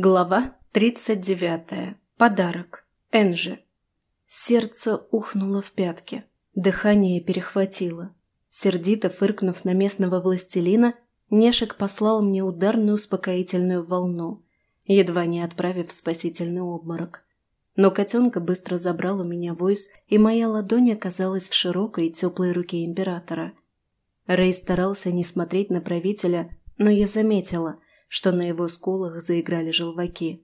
Глава 39. Подарок. Энжи. Сердце ухнуло в пятки. Дыхание перехватило. Сердито фыркнув на местного властелина, Нешек послал мне ударную успокоительную волну, едва не отправив в спасительный обморок. Но котенка быстро забрал у меня войс, и моя ладонь оказалась в широкой и теплой руке императора. Рэй старался не смотреть на правителя, но я заметила – что на его скулах заиграли желваки.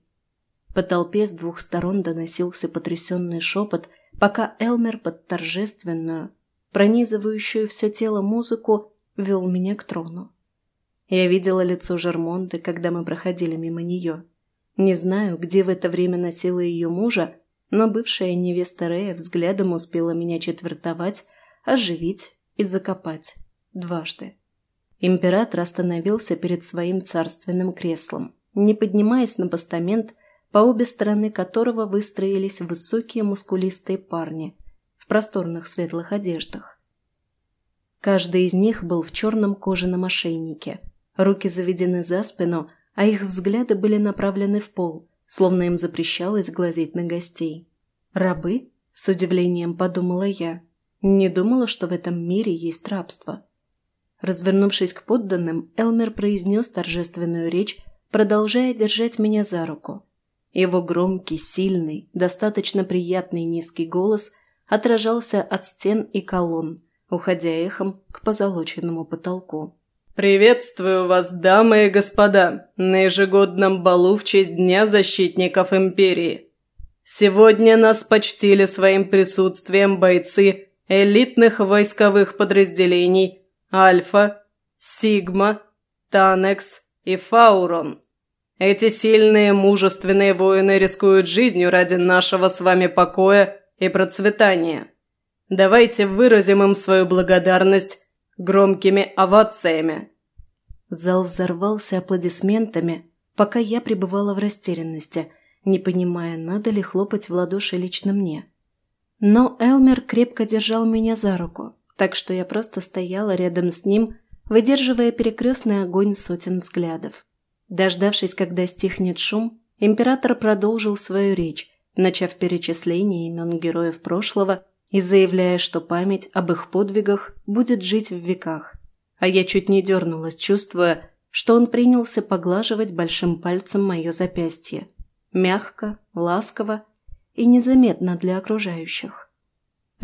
По толпе с двух сторон доносился потрясенный шепот, пока Элмер под торжественную, пронизывающую все тело музыку, вел меня к трону. Я видела лицо Жермонды, когда мы проходили мимо нее. Не знаю, где в это время носила ее мужа, но бывшая невеста Рея взглядом успела меня четвертовать, оживить и закопать. Дважды. Император остановился перед своим царственным креслом, не поднимаясь на постамент, по обе стороны которого выстроились высокие мускулистые парни в просторных светлых одеждах. Каждый из них был в черном кожаном ошейнике, руки заведены за спину, а их взгляды были направлены в пол, словно им запрещалось глазеть на гостей. «Рабы?» – с удивлением подумала я. Не думала, что в этом мире есть рабство. Развернувшись к подданным, Элмер произнес торжественную речь, продолжая держать меня за руку. Его громкий, сильный, достаточно приятный низкий голос отражался от стен и колонн, уходя эхом к позолоченному потолку. «Приветствую вас, дамы и господа, на ежегодном балу в честь Дня защитников Империи. Сегодня нас почтили своим присутствием бойцы элитных войсковых подразделений – Альфа, Сигма, Танекс и Фаурон. Эти сильные, мужественные воины рискуют жизнью ради нашего с вами покоя и процветания. Давайте выразим им свою благодарность громкими овациями». Зал взорвался аплодисментами, пока я пребывала в растерянности, не понимая, надо ли хлопать в ладоши лично мне. Но Элмер крепко держал меня за руку, так что я просто стояла рядом с ним, выдерживая перекрестный огонь сотен взглядов. Дождавшись, когда стихнет шум, император продолжил свою речь, начав перечисление имен героев прошлого и заявляя, что память об их подвигах будет жить в веках. А я чуть не дернулась, чувствуя, что он принялся поглаживать большим пальцем мое запястье. Мягко, ласково и незаметно для окружающих.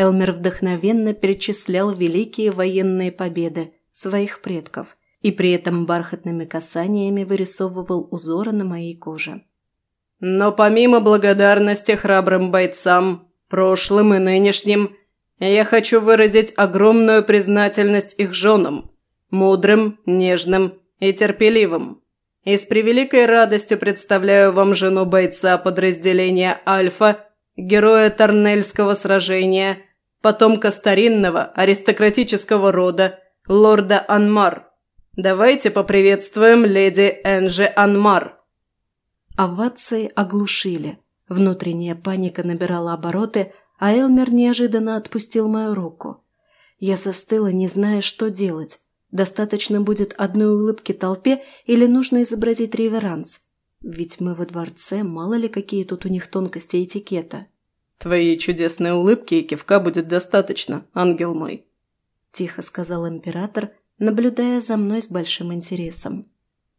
Элмер вдохновенно перечислял великие военные победы своих предков и при этом бархатными касаниями вырисовывал узоры на моей коже. «Но помимо благодарности храбрым бойцам, прошлым и нынешним, я хочу выразить огромную признательность их женам, мудрым, нежным и терпеливым. И с превеликой радостью представляю вам жену бойца подразделения «Альфа», героя Торнельского сражения – потомка старинного аристократического рода, лорда Анмар. Давайте поприветствуем леди Энжи Анмар». Овации оглушили. Внутренняя паника набирала обороты, а Элмер неожиданно отпустил мою руку. Я застыла, не зная, что делать. Достаточно будет одной улыбки толпе или нужно изобразить реверанс? Ведь мы во дворце, мало ли какие тут у них тонкости этикета. «Твоей чудесной улыбки и кивка будет достаточно, ангел мой», – тихо сказал император, наблюдая за мной с большим интересом.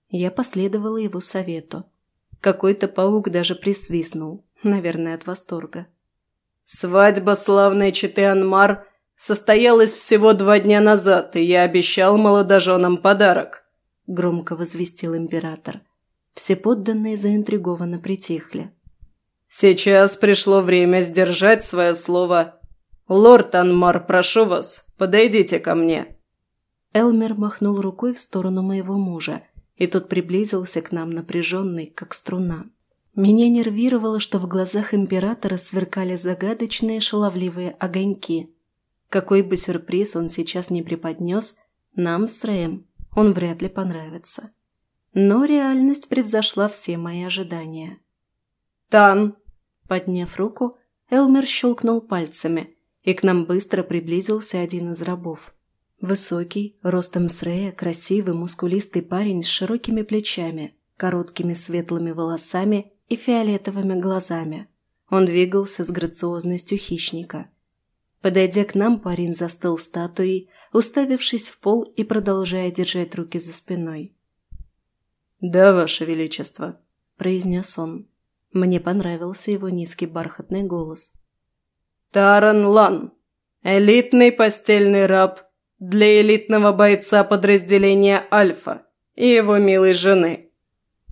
Я последовала его совету. Какой-то паук даже присвистнул, наверное, от восторга. «Свадьба славной Читы Анмар состоялась всего два дня назад, и я обещал молодоженам подарок», – громко возвестил император. Все подданные заинтригованно притихли. Сейчас пришло время сдержать свое слово. Лорд Анмар, прошу вас, подойдите ко мне». Элмер махнул рукой в сторону моего мужа, и тот приблизился к нам напряженный, как струна. Меня нервировало, что в глазах императора сверкали загадочные шаловливые огоньки. Какой бы сюрприз он сейчас не преподнес, нам с Рэем он вряд ли понравится. Но реальность превзошла все мои ожидания. «Тан, Подняв руку, Элмер щелкнул пальцами, и к нам быстро приблизился один из рабов. Высокий, ростом с Рея, красивый, мускулистый парень с широкими плечами, короткими светлыми волосами и фиолетовыми глазами. Он двигался с грациозностью хищника. Подойдя к нам, парень застыл статуей, уставившись в пол и продолжая держать руки за спиной. «Да, Ваше Величество», – произнес он. Мне понравился его низкий бархатный голос. «Таран Лан, элитный постельный раб для элитного бойца подразделения Альфа и его милой жены».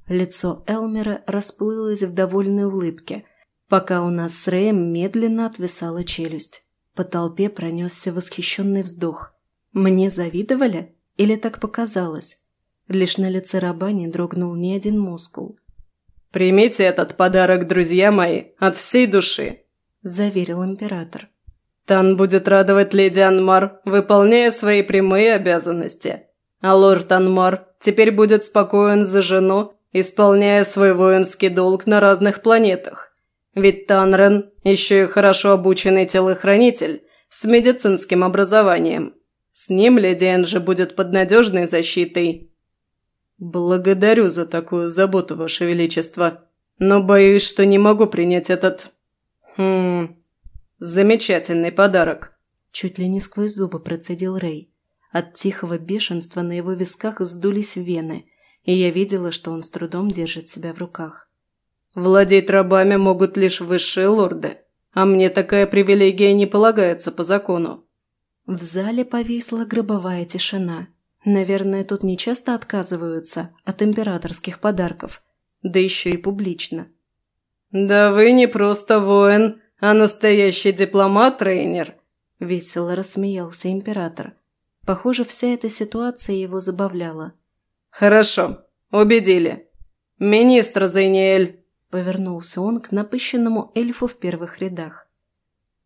Лицо Элмера расплылось в довольной улыбке, пока у нас с Рэем медленно отвисала челюсть. По толпе пронесся восхищенный вздох. Мне завидовали? Или так показалось? Лишь на лице раба не дрогнул ни один мускул. «Примите этот подарок, друзья мои, от всей души», – заверил император. «Тан будет радовать леди Анмар, выполняя свои прямые обязанности. А лорд Анмар теперь будет спокоен за жену, исполняя свой воинский долг на разных планетах. Ведь Танрен еще и хорошо обученный телохранитель с медицинским образованием. С ним леди Энджи будет под надежной защитой. Благодарю за такую заботу, Ваше Величество, но боюсь, что не могу принять этот... Хм... Замечательный подарок. Чуть ли не сквозь зубы процедил Рэй. От тихого бешенства на его висках сдулись вены, и я видела, что он с трудом держит себя в руках. Владеть рабами могут лишь высшие лорды, а мне такая привилегия не полагается по закону». В зале повисла гробовая тишина. Наверное, тут не часто отказываются от императорских подарков, да еще и публично. «Да вы не просто воин, а настоящий дипломат-тренер», – весело рассмеялся император. Похоже, вся эта ситуация его забавляла. «Хорошо, убедили. Министр Зайниэль, Повернулся он к напыщенному эльфу в первых рядах.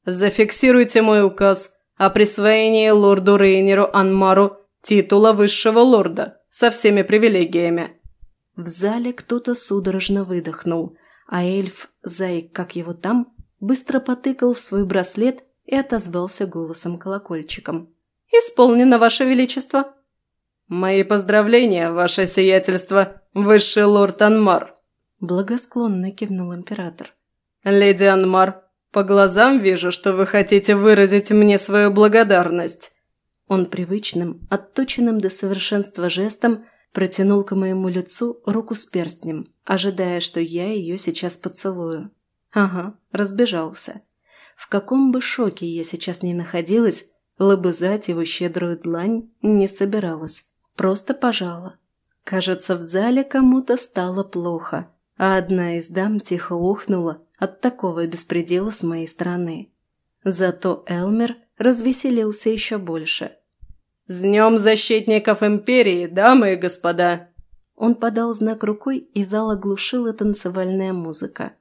«Зафиксируйте мой указ о присвоении лорду Рейнеру Анмару титула высшего лорда со всеми привилегиями». В зале кто-то судорожно выдохнул, а эльф, зайк, как его там, быстро потыкал в свой браслет и отозвался голосом-колокольчиком. «Исполнено, Ваше Величество!» «Мои поздравления, Ваше Сиятельство, Высший лорд Анмар!» Благосклонно кивнул император. «Леди Анмар, по глазам вижу, что вы хотите выразить мне свою благодарность». Он привычным, отточенным до совершенства жестом протянул к моему лицу руку с перстнем, ожидая, что я ее сейчас поцелую. Ага, разбежался. В каком бы шоке я сейчас ни находилась, лобызать его щедрую длань не собиралась. Просто пожала. Кажется, в зале кому-то стало плохо а одна из дам тихо ухнула от такого беспредела с моей стороны. Зато Элмер развеселился еще больше. «С днем защитников Империи, дамы и господа!» Он подал знак рукой, и зал оглушила танцевальная музыка.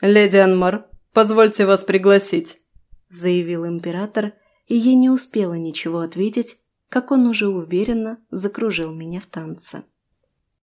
«Леди Анмар, позвольте вас пригласить», – заявил император, и я не успела ничего ответить, как он уже уверенно закружил меня в танце.